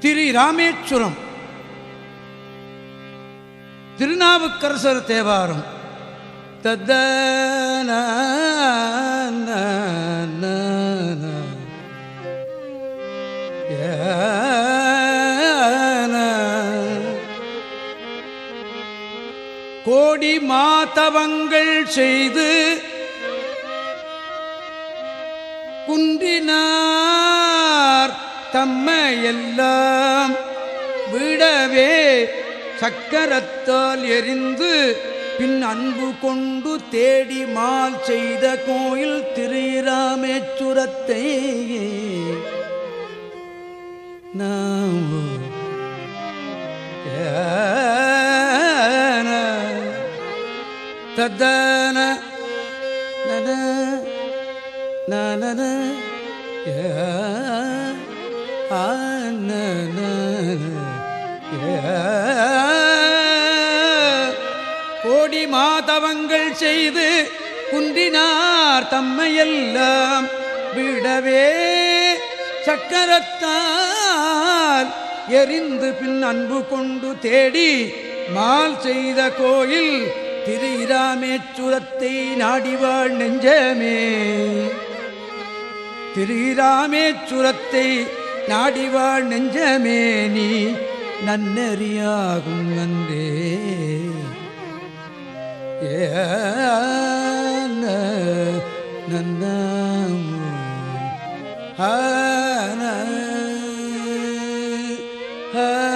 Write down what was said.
திரு ராமேஸ்வரம் திருநாவுக்கரசர் தேவாரம். தத்த கோடி மாதவங்கள் செய்து குன்றினார் தம்மையெல்லாம் விடவே சக்கரத்தால் எரிந்து பின் அன்பு கொண்டு தேடி மால் செய்த கோயில் திருராமேச்சுரத்தை நாம் தத்தன நன நன கோடி மாதவங்கள் செய்து குன்றினார் தம்மையெல்லாம் விடவே. சக்கரத்தால் எரிந்து பின் அன்பு கொண்டு தேடி மால் செய்த கோயில் திரு இராமேச்சுரத்தை நாடிவாழ் நெஞ்சமே. திரு இராமேச்சுரத்தை நாடிவாழ் நெஞ்சமே நீ நன்னறியாகும் நன்றே. ஏ நன்னாம் ஆன ஆ